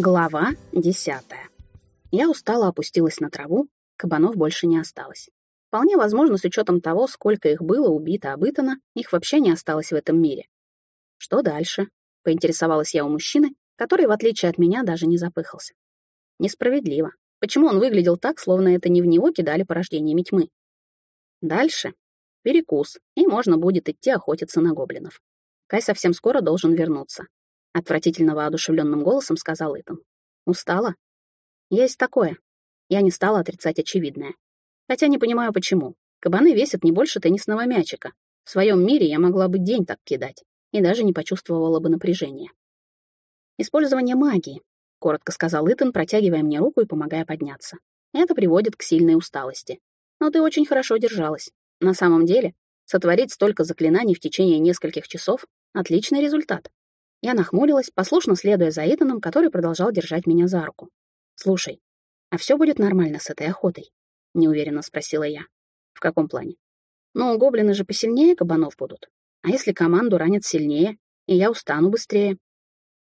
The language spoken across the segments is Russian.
Глава десятая. Я устало опустилась на траву, кабанов больше не осталось. Вполне возможно, с учетом того, сколько их было убито, обытано, их вообще не осталось в этом мире. Что дальше? Поинтересовалась я у мужчины, который, в отличие от меня, даже не запыхался. Несправедливо. Почему он выглядел так, словно это не в него кидали порождениями тьмы? Дальше. Перекус, и можно будет идти охотиться на гоблинов. Кай совсем скоро должен вернуться. Отвратительно воодушевленным голосом сказал Итан. Устала? Есть такое. Я не стала отрицать очевидное. Хотя не понимаю, почему. Кабаны весят не больше теннисного мячика. В своем мире я могла бы день так кидать и даже не почувствовала бы напряжения. «Использование магии», — коротко сказал Итан, протягивая мне руку и помогая подняться. «Это приводит к сильной усталости. Но ты очень хорошо держалась. На самом деле, сотворить столько заклинаний в течение нескольких часов — отличный результат. Я нахмурилась, послушно следуя за Итаном, который продолжал держать меня за руку. «Слушай, а все будет нормально с этой охотой?» — неуверенно спросила я. «В каком плане?» «Ну, гоблины же посильнее кабанов будут. А если команду ранят сильнее, и я устану быстрее?»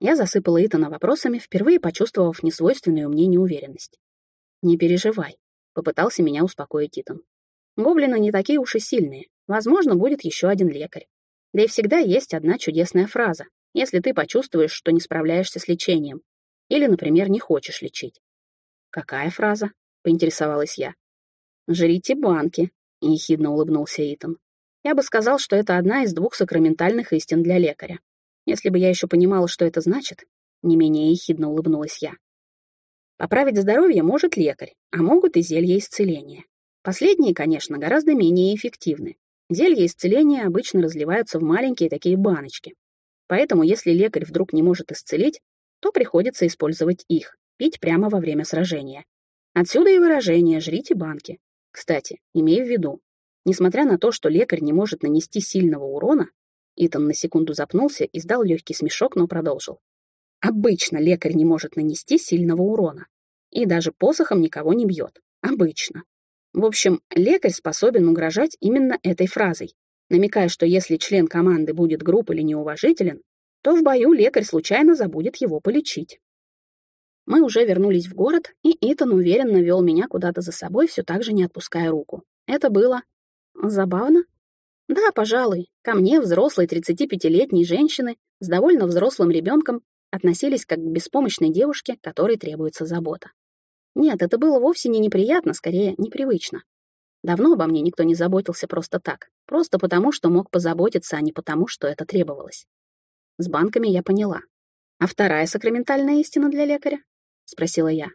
Я засыпала Итана вопросами, впервые почувствовав несвойственную мне неуверенность. «Не переживай», — попытался меня успокоить Итан. «Гоблины не такие уж и сильные. Возможно, будет еще один лекарь. Да и всегда есть одна чудесная фраза, если ты почувствуешь, что не справляешься с лечением. Или, например, не хочешь лечить. «Какая фраза?» — поинтересовалась я. «Жрите банки», — ехидно улыбнулся Итан. «Я бы сказал, что это одна из двух сакраментальных истин для лекаря. Если бы я еще понимала, что это значит, не менее ехидно улыбнулась я. Поправить здоровье может лекарь, а могут и зелья исцеления. Последние, конечно, гораздо менее эффективны. Зелья исцеления обычно разливаются в маленькие такие баночки, Поэтому, если лекарь вдруг не может исцелить, то приходится использовать их, пить прямо во время сражения. Отсюда и выражение «жрите банки». Кстати, имея в виду, несмотря на то, что лекарь не может нанести сильного урона, Итан на секунду запнулся и сдал легкий смешок, но продолжил. Обычно лекарь не может нанести сильного урона. И даже посохом никого не бьет. Обычно. В общем, лекарь способен угрожать именно этой фразой, намекая, что если член команды будет груб или неуважителен, то в бою лекарь случайно забудет его полечить. Мы уже вернулись в город, и Итан уверенно вел меня куда-то за собой, все так же не отпуская руку. Это было... забавно? Да, пожалуй, ко мне, взрослой 35-летней женщины, с довольно взрослым ребенком, относились как к беспомощной девушке, которой требуется забота. Нет, это было вовсе не неприятно, скорее, непривычно. Давно обо мне никто не заботился просто так, просто потому, что мог позаботиться, а не потому, что это требовалось. С банками я поняла. «А вторая сакраментальная истина для лекаря?» — спросила я.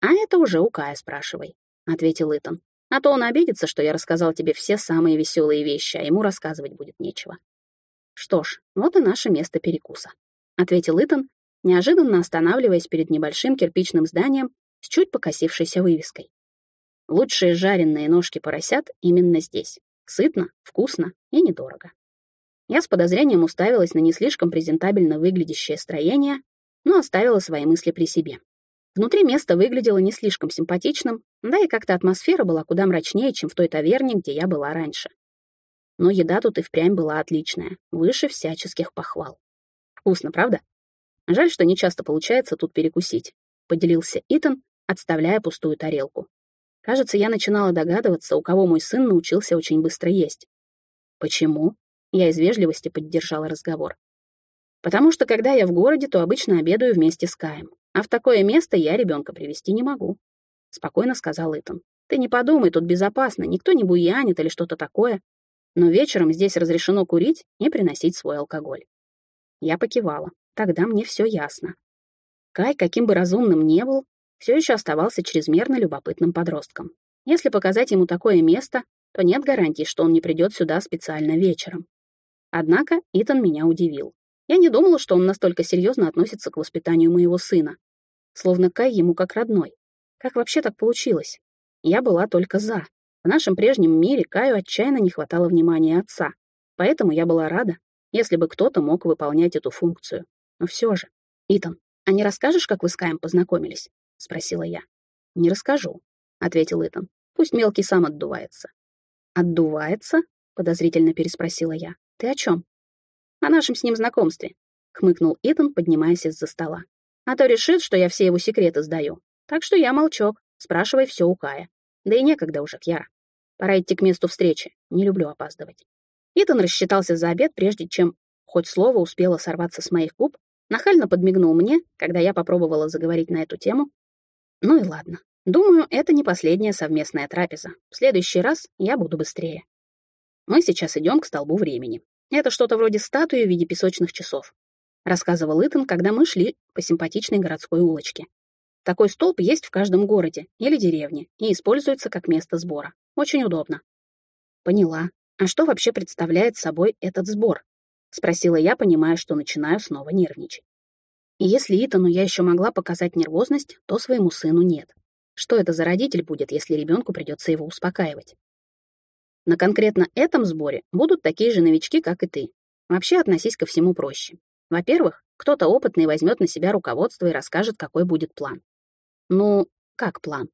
«А это уже у Кая спрашивай», — ответил Итан. «А то он обидится, что я рассказал тебе все самые веселые вещи, а ему рассказывать будет нечего». «Что ж, вот и наше место перекуса», — ответил Итан, неожиданно останавливаясь перед небольшим кирпичным зданием с чуть покосившейся вывеской. Лучшие жареные ножки поросят именно здесь. Сытно, вкусно и недорого. Я с подозрением уставилась на не слишком презентабельно выглядящее строение, но оставила свои мысли при себе. Внутри место выглядело не слишком симпатичным, да и как-то атмосфера была куда мрачнее, чем в той таверне, где я была раньше. Но еда тут и впрямь была отличная, выше всяческих похвал. Вкусно, правда? Жаль, что не часто получается тут перекусить, поделился Итан, отставляя пустую тарелку. Кажется, я начинала догадываться, у кого мой сын научился очень быстро есть. Почему? Я из вежливости поддержала разговор. Потому что, когда я в городе, то обычно обедаю вместе с Каем. А в такое место я ребенка привести не могу. Спокойно сказал Итан. Ты не подумай, тут безопасно, никто не буянит или что-то такое. Но вечером здесь разрешено курить и приносить свой алкоголь. Я покивала. Тогда мне все ясно. Кай, каким бы разумным не был, все еще оставался чрезмерно любопытным подростком. Если показать ему такое место, то нет гарантии, что он не придет сюда специально вечером. Однако Итан меня удивил. Я не думала, что он настолько серьезно относится к воспитанию моего сына. Словно Кай ему как родной. Как вообще так получилось? Я была только «за». В нашем прежнем мире Каю отчаянно не хватало внимания отца. Поэтому я была рада, если бы кто-то мог выполнять эту функцию. Но все же. Итан, а не расскажешь, как вы с Каем познакомились? — спросила я. «Не расскажу», — ответил Итан. «Пусть мелкий сам отдувается». «Отдувается?» — подозрительно переспросила я. «Ты о чем?» «О нашем с ним знакомстве», — хмыкнул Итан, поднимаясь из-за стола. А то решит, что я все его секреты сдаю. Так что я молчок, спрашивай все у Кая. Да и некогда уже, Кьяра. Пора идти к месту встречи, не люблю опаздывать. Итан рассчитался за обед, прежде чем хоть слово успело сорваться с моих губ, нахально подмигнул мне, когда я попробовала заговорить на эту тему. Ну и ладно. Думаю, это не последняя совместная трапеза. В следующий раз я буду быстрее. Мы сейчас идем к столбу времени. Это что-то вроде статуи в виде песочных часов. Рассказывал Итан, когда мы шли по симпатичной городской улочке. Такой столб есть в каждом городе или деревне и используется как место сбора. Очень удобно. Поняла. А что вообще представляет собой этот сбор? Спросила я, понимая, что начинаю снова нервничать. И если Итану я еще могла показать нервозность, то своему сыну нет. Что это за родитель будет, если ребенку придется его успокаивать? На конкретно этом сборе будут такие же новички, как и ты. Вообще относись ко всему проще. Во-первых, кто-то опытный возьмет на себя руководство и расскажет, какой будет план. Ну, как план?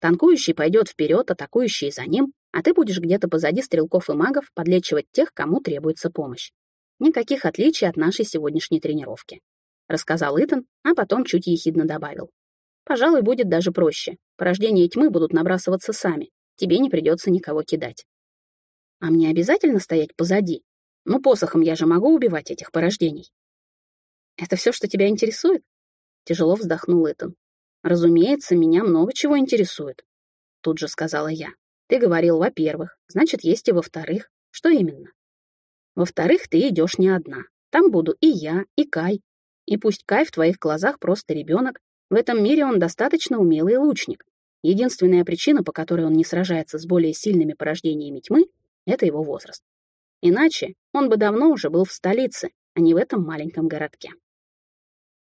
Танкующий пойдет вперед, атакующий за ним, а ты будешь где-то позади стрелков и магов подлечивать тех, кому требуется помощь. Никаких отличий от нашей сегодняшней тренировки. Рассказал Итан, а потом чуть ехидно добавил. Пожалуй, будет даже проще. Порождения тьмы будут набрасываться сами. Тебе не придется никого кидать. А мне обязательно стоять позади? Ну, посохом я же могу убивать этих порождений. Это все, что тебя интересует? Тяжело вздохнул Итан. «Разумеется, меня много чего интересует», — тут же сказала я. «Ты говорил, во-первых, значит, есть и во-вторых. Что именно?» «Во-вторых, ты идешь не одна. Там буду и я, и Кай. И пусть Кай в твоих глазах просто ребенок, в этом мире он достаточно умелый лучник. Единственная причина, по которой он не сражается с более сильными порождениями тьмы, это его возраст. Иначе он бы давно уже был в столице, а не в этом маленьком городке.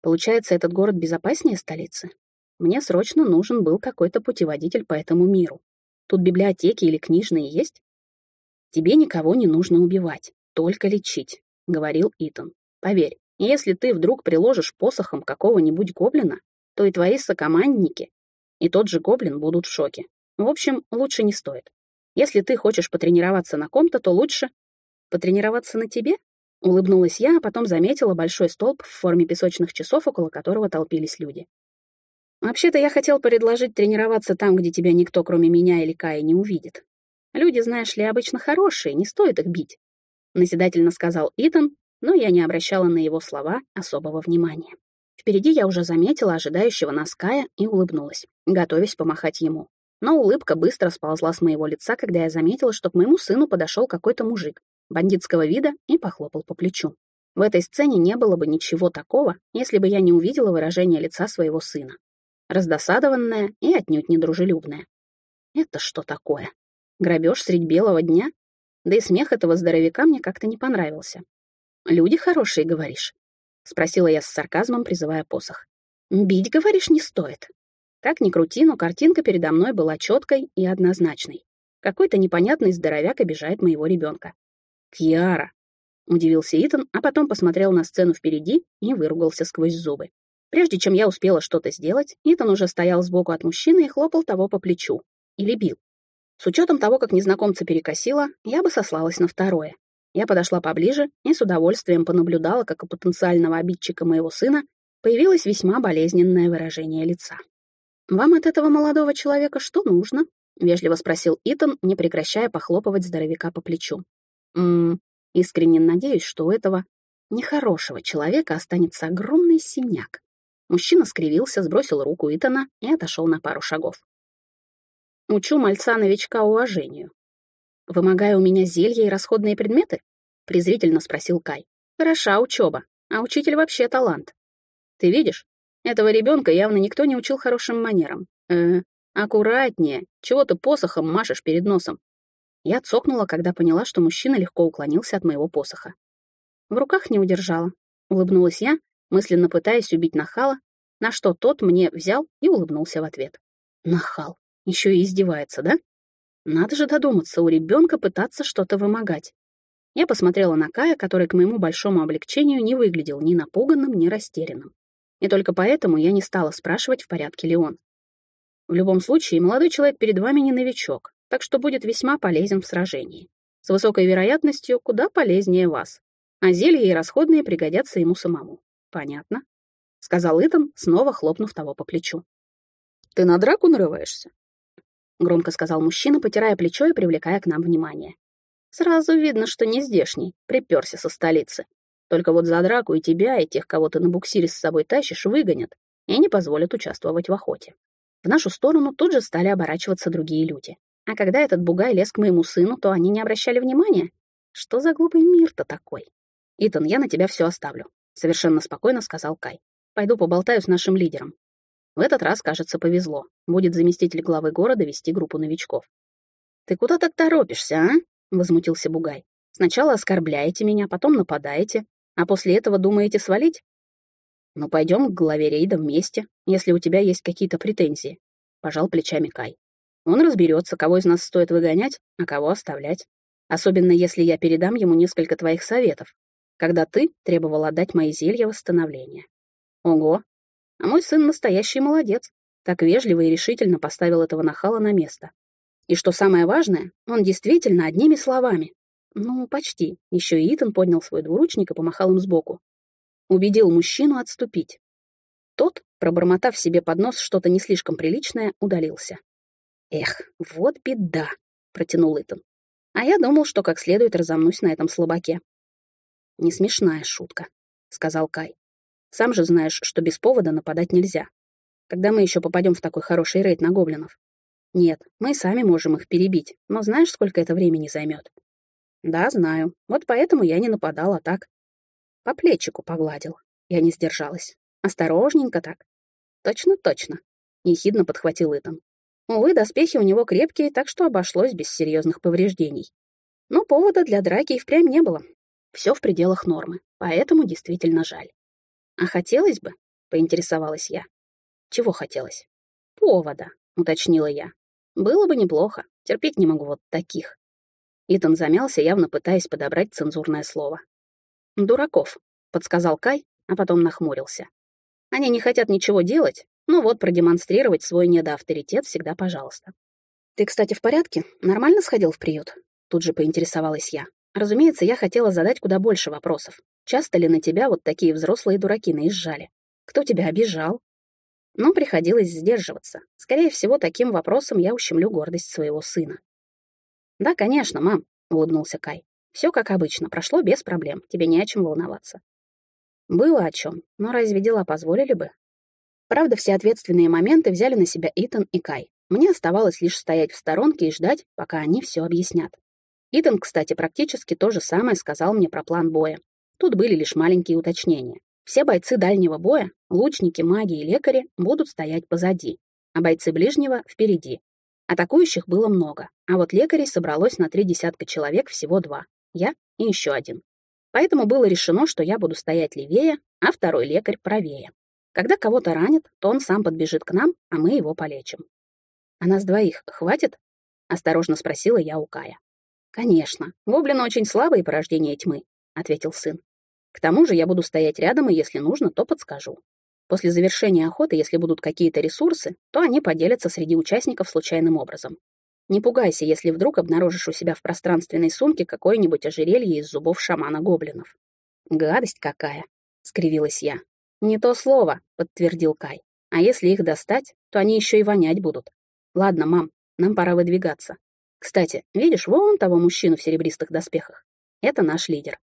Получается, этот город безопаснее столицы? Мне срочно нужен был какой-то путеводитель по этому миру. Тут библиотеки или книжные есть? Тебе никого не нужно убивать, только лечить, — говорил Итан. Поверь, если ты вдруг приложишь посохом какого-нибудь гоблина, то и твои сокомандники, и тот же гоблин будут в шоке. В общем, лучше не стоит. Если ты хочешь потренироваться на ком-то, то лучше потренироваться на тебе? Улыбнулась я, а потом заметила большой столб в форме песочных часов, около которого толпились люди. Вообще-то я хотел предложить тренироваться там, где тебя никто, кроме меня или Кая, не увидит. Люди, знаешь ли, обычно хорошие, не стоит их бить. Назидательно сказал Итан, но я не обращала на его слова особого внимания. Впереди я уже заметила ожидающего нас Кая и улыбнулась, готовясь помахать ему. Но улыбка быстро сползла с моего лица, когда я заметила, что к моему сыну подошел какой-то мужик, бандитского вида, и похлопал по плечу. В этой сцене не было бы ничего такого, если бы я не увидела выражение лица своего сына раздосадованная и отнюдь недружелюбная. Это что такое? Грабеж средь белого дня? Да и смех этого здоровяка мне как-то не понравился. «Люди хорошие, говоришь?» — спросила я с сарказмом, призывая посох. «Бить, говоришь, не стоит». Как ни крути, но картинка передо мной была четкой и однозначной. Какой-то непонятный здоровяк обижает моего ребенка. «Кьяра!» — удивился Итан, а потом посмотрел на сцену впереди и выругался сквозь зубы. Прежде чем я успела что-то сделать, Итан уже стоял сбоку от мужчины и хлопал того по плечу. Или бил. С учетом того, как незнакомца перекосила, я бы сослалась на второе. Я подошла поближе и с удовольствием понаблюдала, как у потенциального обидчика моего сына появилось весьма болезненное выражение лица. «Вам от этого молодого человека что нужно?» — вежливо спросил Итан, не прекращая похлопывать здоровяка по плечу. «Ммм, искренне надеюсь, что у этого нехорошего человека останется огромный синяк. Мужчина скривился, сбросил руку Итана и отошел на пару шагов. «Учу мальца-новичка уважению. Вымогая у меня зелья и расходные предметы?» — презрительно спросил Кай. «Хороша учеба, а учитель вообще талант. Ты видишь, этого ребенка явно никто не учил хорошим манерам. Э, аккуратнее, чего ты посохом машешь перед носом?» Я цокнула, когда поняла, что мужчина легко уклонился от моего посоха. В руках не удержала. Улыбнулась я мысленно пытаясь убить нахала, на что тот мне взял и улыбнулся в ответ. Нахал. Еще и издевается, да? Надо же додуматься, у ребенка пытаться что-то вымогать. Я посмотрела на Кая, который к моему большому облегчению не выглядел ни напуганным, ни растерянным. И только поэтому я не стала спрашивать, в порядке ли он. В любом случае, молодой человек перед вами не новичок, так что будет весьма полезен в сражении. С высокой вероятностью куда полезнее вас. А зелья и расходные пригодятся ему самому. Понятно. сказал Итан, снова хлопнув того по плечу. «Ты на драку нарываешься?» — громко сказал мужчина, потирая плечо и привлекая к нам внимание. «Сразу видно, что не здешний, приперся со столицы. Только вот за драку и тебя, и тех, кого ты на буксире с собой тащишь, выгонят и не позволят участвовать в охоте». В нашу сторону тут же стали оборачиваться другие люди. А когда этот бугай лез к моему сыну, то они не обращали внимания. Что за глупый мир-то такой? «Итан, я на тебя все оставлю», — совершенно спокойно сказал Кай. «Пойду поболтаю с нашим лидером. В этот раз, кажется, повезло. Будет заместитель главы города вести группу новичков. «Ты куда так торопишься, а?» — возмутился Бугай. «Сначала оскорбляете меня, потом нападаете, а после этого думаете свалить?» «Ну, пойдем к главе рейда вместе, если у тебя есть какие-то претензии», — пожал плечами Кай. «Он разберется, кого из нас стоит выгонять, а кого оставлять. Особенно если я передам ему несколько твоих советов, когда ты требовал отдать мои зелья восстановления». «Ого, а мой сын настоящий молодец. Так вежливо и решительно поставил этого нахала на место. И что самое важное, он действительно одними словами. Ну, почти. Еще и Итан поднял свой двуручник и помахал им сбоку. Убедил мужчину отступить. Тот, пробормотав себе под нос что-то не слишком приличное, удалился. «Эх, вот беда», — протянул Итан. «А я думал, что как следует разомнусь на этом слабаке». «Не смешная шутка», — сказал Кай. Сам же знаешь, что без повода нападать нельзя. Когда мы еще попадем в такой хороший рейд на гоблинов? Нет, мы сами можем их перебить, но знаешь, сколько это времени займет? Да, знаю. Вот поэтому я не нападал, а так. По плечику погладил. Я не сдержалась. Осторожненько так. Точно, точно. Ехидно подхватил Итан. Увы, доспехи у него крепкие, так что обошлось без серьезных повреждений. Но повода для драки и впрямь не было. Все в пределах нормы, поэтому действительно жаль. «А хотелось бы?» — поинтересовалась я. «Чего хотелось?» «Повода», — уточнила я. «Было бы неплохо. Терпеть не могу вот таких». Итан замялся, явно пытаясь подобрать цензурное слово. «Дураков», — подсказал Кай, а потом нахмурился. «Они не хотят ничего делать, ну вот продемонстрировать свой недоавторитет всегда пожалуйста». «Ты, кстати, в порядке? Нормально сходил в приют?» Тут же поинтересовалась я. Разумеется, я хотела задать куда больше вопросов. Часто ли на тебя вот такие взрослые дураки наезжали? Кто тебя обижал? Но приходилось сдерживаться. Скорее всего, таким вопросом я ущемлю гордость своего сына. «Да, конечно, мам», — улыбнулся Кай. «Все как обычно, прошло без проблем, тебе не о чем волноваться». Было о чем, но разве дела позволили бы? Правда, все ответственные моменты взяли на себя Итан и Кай. Мне оставалось лишь стоять в сторонке и ждать, пока они все объяснят. Итан, кстати, практически то же самое сказал мне про план боя. Тут были лишь маленькие уточнения. Все бойцы дальнего боя, лучники, маги и лекари, будут стоять позади, а бойцы ближнего — впереди. Атакующих было много, а вот лекарей собралось на три десятка человек всего два. Я и еще один. Поэтому было решено, что я буду стоять левее, а второй лекарь правее. Когда кого-то ранят, то он сам подбежит к нам, а мы его полечим. «А нас двоих хватит?» — осторожно спросила я у Кая. «Конечно. Гоблины очень слабые порождения тьмы», — ответил сын. К тому же я буду стоять рядом, и если нужно, то подскажу. После завершения охоты, если будут какие-то ресурсы, то они поделятся среди участников случайным образом. Не пугайся, если вдруг обнаружишь у себя в пространственной сумке какое-нибудь ожерелье из зубов шамана-гоблинов. «Гадость какая!» — скривилась я. «Не то слово», — подтвердил Кай. «А если их достать, то они еще и вонять будут. Ладно, мам, нам пора выдвигаться. Кстати, видишь вон того мужчину в серебристых доспехах? Это наш лидер.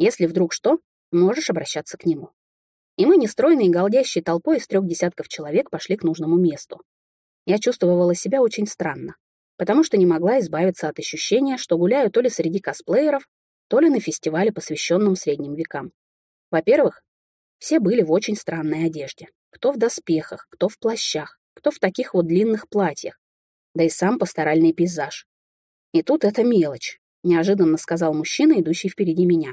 Если вдруг что, можешь обращаться к нему. И мы, нестройной и голдящей толпой из трех десятков человек, пошли к нужному месту. Я чувствовала себя очень странно, потому что не могла избавиться от ощущения, что гуляю то ли среди косплееров, то ли на фестивале, посвященном средним векам. Во-первых, все были в очень странной одежде. Кто в доспехах, кто в плащах, кто в таких вот длинных платьях. Да и сам пасторальный пейзаж. И тут это мелочь, неожиданно сказал мужчина, идущий впереди меня.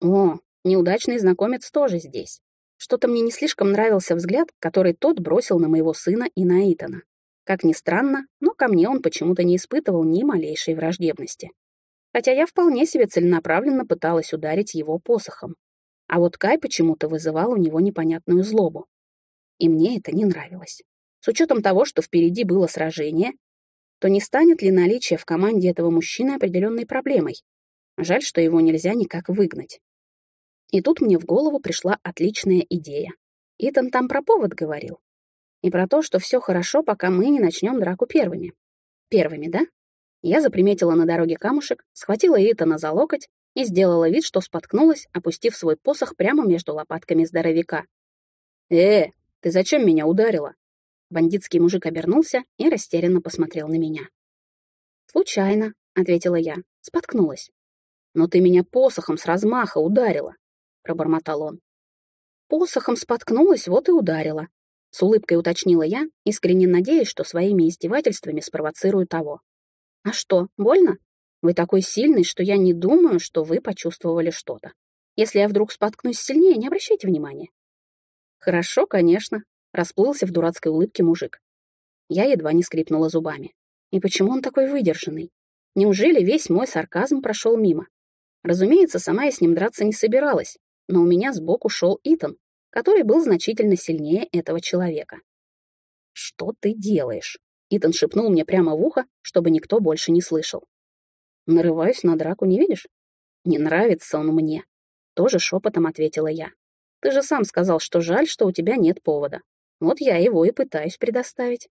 О, неудачный знакомец тоже здесь. Что-то мне не слишком нравился взгляд, который тот бросил на моего сына и на Итана. Как ни странно, но ко мне он почему-то не испытывал ни малейшей враждебности. Хотя я вполне себе целенаправленно пыталась ударить его посохом. А вот Кай почему-то вызывал у него непонятную злобу. И мне это не нравилось. С учетом того, что впереди было сражение, то не станет ли наличие в команде этого мужчины определенной проблемой? Жаль, что его нельзя никак выгнать. И тут мне в голову пришла отличная идея. Итан там про повод говорил. И про то, что все хорошо, пока мы не начнем драку первыми. Первыми, да? Я заприметила на дороге камушек, схватила Итана за локоть и сделала вид, что споткнулась, опустив свой посох прямо между лопатками здоровяка. «Э, ты зачем меня ударила?» Бандитский мужик обернулся и растерянно посмотрел на меня. «Случайно», — ответила я, споткнулась. «Но ты меня посохом с размаха ударила», — пробормотал он. «Посохом споткнулась, вот и ударила», — с улыбкой уточнила я, искренне надеясь, что своими издевательствами спровоцирую того. «А что, больно?» Вы такой сильный, что я не думаю, что вы почувствовали что-то. Если я вдруг споткнусь сильнее, не обращайте внимания. Хорошо, конечно, расплылся в дурацкой улыбке мужик. Я едва не скрипнула зубами. И почему он такой выдержанный? Неужели весь мой сарказм прошел мимо? Разумеется, сама я с ним драться не собиралась, но у меня сбоку шел Итан, который был значительно сильнее этого человека. «Что ты делаешь?» Итан шепнул мне прямо в ухо, чтобы никто больше не слышал. Нарываюсь на драку, не видишь? Не нравится он мне. Тоже шепотом ответила я. Ты же сам сказал, что жаль, что у тебя нет повода. Вот я его и пытаюсь предоставить.